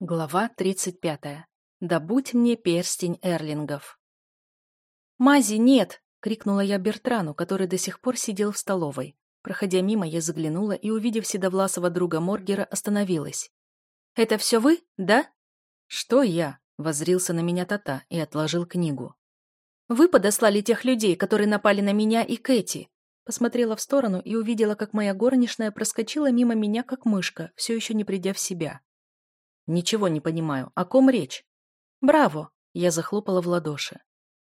Глава 35. Добудь мне перстень эрлингов. «Мази, нет!» — крикнула я Бертрану, который до сих пор сидел в столовой. Проходя мимо, я заглянула и, увидев седовласого друга Моргера, остановилась. «Это все вы, да?» «Что я?» — воззрился на меня Тата и отложил книгу. «Вы подослали тех людей, которые напали на меня и Кэти?» Посмотрела в сторону и увидела, как моя горничная проскочила мимо меня, как мышка, все еще не придя в себя. «Ничего не понимаю. О ком речь?» «Браво!» — я захлопала в ладоши.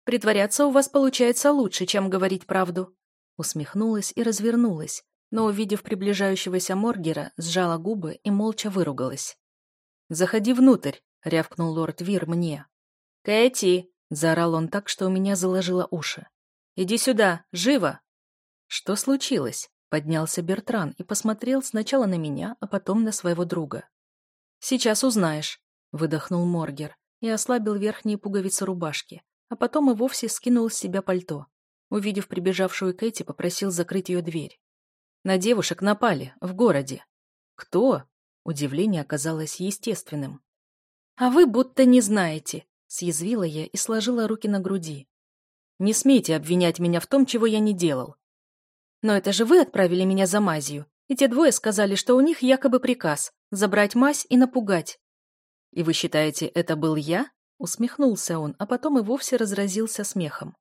«Притворяться у вас получается лучше, чем говорить правду». Усмехнулась и развернулась, но, увидев приближающегося Моргера, сжала губы и молча выругалась. «Заходи внутрь», — рявкнул лорд Вир мне. «Кэти!» — заорал он так, что у меня заложило уши. «Иди сюда! Живо!» «Что случилось?» — поднялся Бертран и посмотрел сначала на меня, а потом на своего друга. «Сейчас узнаешь», — выдохнул Моргер и ослабил верхние пуговицы рубашки, а потом и вовсе скинул с себя пальто. Увидев прибежавшую Кэти, попросил закрыть ее дверь. На девушек напали, в городе. «Кто?» Удивление оказалось естественным. «А вы будто не знаете», — съязвила я и сложила руки на груди. «Не смейте обвинять меня в том, чего я не делал». «Но это же вы отправили меня за мазью, и те двое сказали, что у них якобы приказ забрать мазь и напугать. «И вы считаете, это был я?» Усмехнулся он, а потом и вовсе разразился смехом.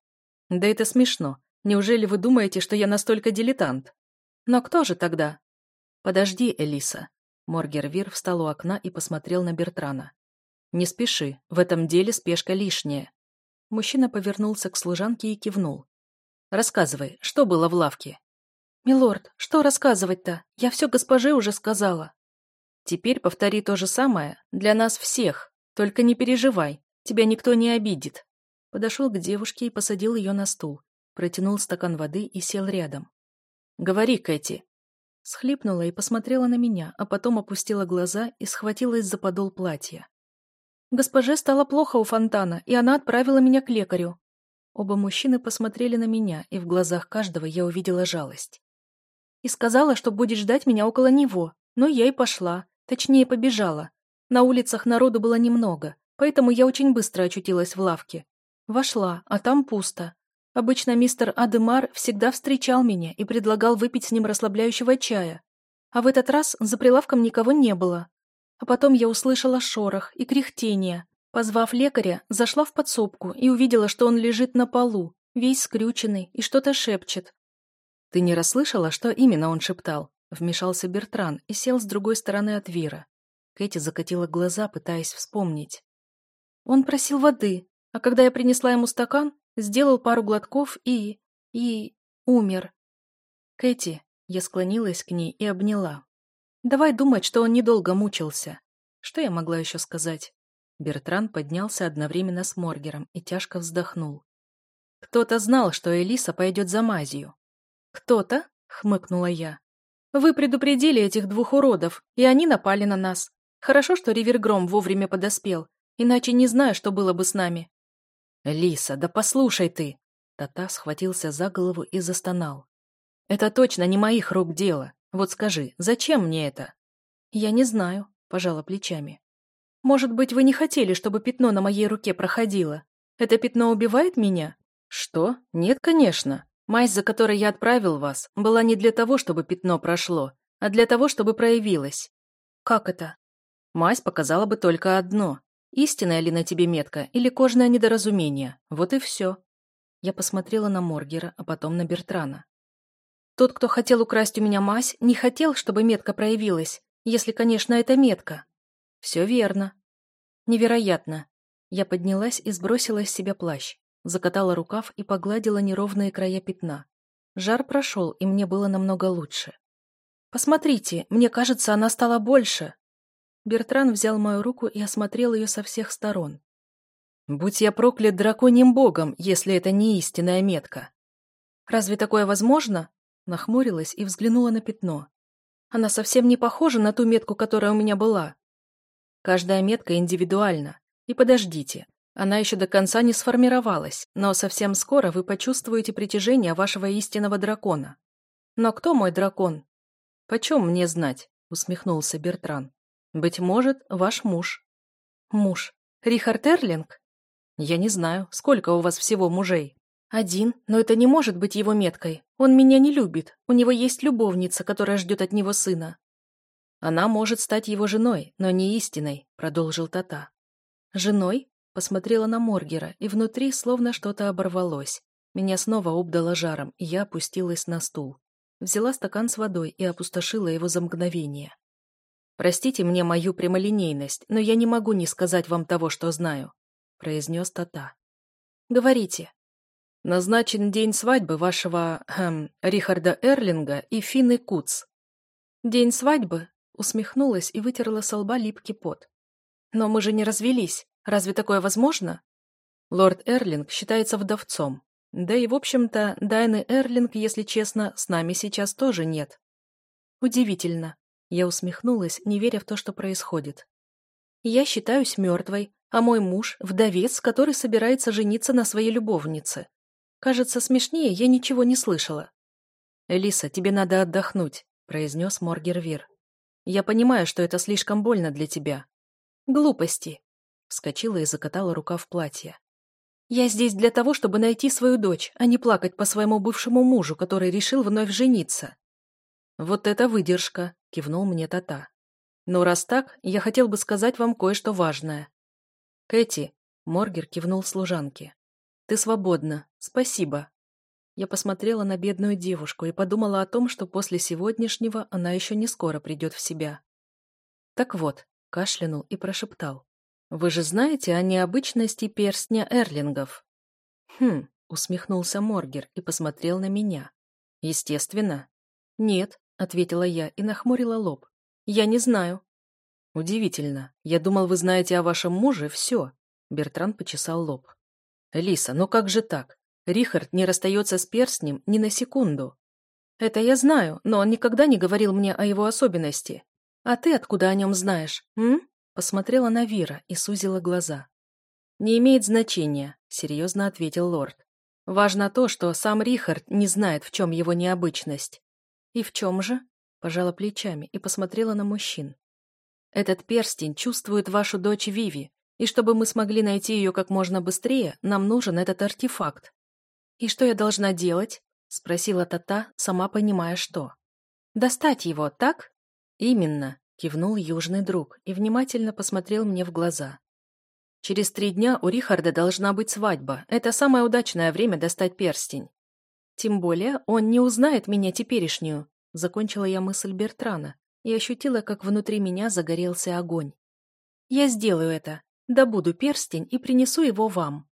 «Да это смешно. Неужели вы думаете, что я настолько дилетант?» «Но кто же тогда?» «Подожди, Элиса». Моргер встал у окна и посмотрел на Бертрана. «Не спеши, в этом деле спешка лишняя». Мужчина повернулся к служанке и кивнул. «Рассказывай, что было в лавке?» «Милорд, что рассказывать-то? Я все госпоже уже сказала». «Теперь повтори то же самое для нас всех. Только не переживай, тебя никто не обидит». Подошел к девушке и посадил ее на стул. Протянул стакан воды и сел рядом. «Говори, Кэти». Схлипнула и посмотрела на меня, а потом опустила глаза и схватилась за подол платья. Госпоже стало плохо у фонтана, и она отправила меня к лекарю. Оба мужчины посмотрели на меня, и в глазах каждого я увидела жалость и сказала, что будет ждать меня около него. Но я и пошла, точнее побежала. На улицах народу было немного, поэтому я очень быстро очутилась в лавке. Вошла, а там пусто. Обычно мистер Адемар всегда встречал меня и предлагал выпить с ним расслабляющего чая. А в этот раз за прилавком никого не было. А потом я услышала шорох и кряхтение. Позвав лекаря, зашла в подсобку и увидела, что он лежит на полу, весь скрюченный и что-то шепчет. «Ты не расслышала, что именно он шептал?» Вмешался Бертран и сел с другой стороны от Вира. Кэти закатила глаза, пытаясь вспомнить. «Он просил воды, а когда я принесла ему стакан, сделал пару глотков и... и... умер». «Кэти», я склонилась к ней и обняла. «Давай думать, что он недолго мучился». Что я могла еще сказать? Бертран поднялся одновременно с Моргером и тяжко вздохнул. Кто-то знал, что Элиса пойдет за мазью. «Кто-то?» — хмыкнула я. «Вы предупредили этих двух уродов, и они напали на нас. Хорошо, что Ривергром вовремя подоспел, иначе не знаю, что было бы с нами». «Лиса, да послушай ты!» Тата схватился за голову и застонал. «Это точно не моих рук дело. Вот скажи, зачем мне это?» «Я не знаю», — пожала плечами. «Может быть, вы не хотели, чтобы пятно на моей руке проходило? Это пятно убивает меня?» «Что? Нет, конечно. Мазь, за которой я отправил вас, была не для того, чтобы пятно прошло, а для того, чтобы проявилось. Как это? Мазь показала бы только одно. Истинная ли на тебе метка или кожное недоразумение. Вот и все. Я посмотрела на Моргера, а потом на Бертрана. Тот, кто хотел украсть у меня мазь, не хотел, чтобы метка проявилась, если, конечно, это метка. Все верно. Невероятно. Я поднялась и сбросила с себя плащ. Закатала рукав и погладила неровные края пятна. Жар прошел, и мне было намного лучше. «Посмотрите, мне кажется, она стала больше!» Бертран взял мою руку и осмотрел ее со всех сторон. «Будь я проклят драконьим богом, если это не истинная метка!» «Разве такое возможно?» Нахмурилась и взглянула на пятно. «Она совсем не похожа на ту метку, которая у меня была!» «Каждая метка индивидуальна. И подождите, она еще до конца не сформировалась, но совсем скоро вы почувствуете притяжение вашего истинного дракона. Но кто мой дракон? Почем мне знать? Усмехнулся Бертран. Быть может, ваш муж. Муж. Рихард Эрлинг? Я не знаю, сколько у вас всего мужей? Один, но это не может быть его меткой. Он меня не любит. У него есть любовница, которая ждет от него сына. Она может стать его женой, но не истиной, продолжил Тата. Женой? Посмотрела на Моргера, и внутри словно что-то оборвалось. Меня снова обдало жаром, и я опустилась на стул. Взяла стакан с водой и опустошила его за мгновение. «Простите мне мою прямолинейность, но я не могу не сказать вам того, что знаю», — произнес Тата. «Говорите». «Назначен день свадьбы вашего, эм, Рихарда Эрлинга и Финны Куц». «День свадьбы?» — усмехнулась и вытерла со лба липкий пот. «Но мы же не развелись. Разве такое возможно?» Лорд Эрлинг считается вдовцом. Да и, в общем-то, Дайны Эрлинг, если честно, с нами сейчас тоже нет. Удивительно. Я усмехнулась, не веря в то, что происходит. Я считаюсь мертвой, а мой муж – вдовец, который собирается жениться на своей любовнице. Кажется, смешнее я ничего не слышала. «Элиса, тебе надо отдохнуть», – произнес Моргервир. «Я понимаю, что это слишком больно для тебя». «Глупости», – вскочила и закатала рука в платье. «Я здесь для того, чтобы найти свою дочь, а не плакать по своему бывшему мужу, который решил вновь жениться». «Вот это выдержка», — кивнул мне Тата. «Но раз так, я хотел бы сказать вам кое-что важное». «Кэти», — Моргер кивнул служанке, — «ты свободна. Спасибо». Я посмотрела на бедную девушку и подумала о том, что после сегодняшнего она еще не скоро придет в себя. «Так вот», — кашлянул и прошептал. «Вы же знаете о необычности перстня эрлингов?» «Хм», — усмехнулся Моргер и посмотрел на меня. «Естественно». «Нет», — ответила я и нахмурила лоб. «Я не знаю». «Удивительно. Я думал, вы знаете о вашем муже все». Бертран почесал лоб. «Лиса, ну как же так? Рихард не расстается с перстнем ни на секунду». «Это я знаю, но он никогда не говорил мне о его особенности. А ты откуда о нем знаешь, м?» Посмотрела на Вира и сузила глаза. «Не имеет значения», — серьезно ответил лорд. «Важно то, что сам Рихард не знает, в чем его необычность. «И в чем же?» – пожала плечами и посмотрела на мужчин. «Этот перстень чувствует вашу дочь Виви, и чтобы мы смогли найти ее как можно быстрее, нам нужен этот артефакт». «И что я должна делать?» – спросила Тата, сама понимая, что. «Достать его, так?» «Именно», – кивнул южный друг и внимательно посмотрел мне в глаза. «Через три дня у Рихарда должна быть свадьба. Это самое удачное время достать перстень. Тем более он не узнает меня теперешнюю, закончила я мысль Бертрана и ощутила, как внутри меня загорелся огонь. Я сделаю это, добуду перстень и принесу его вам.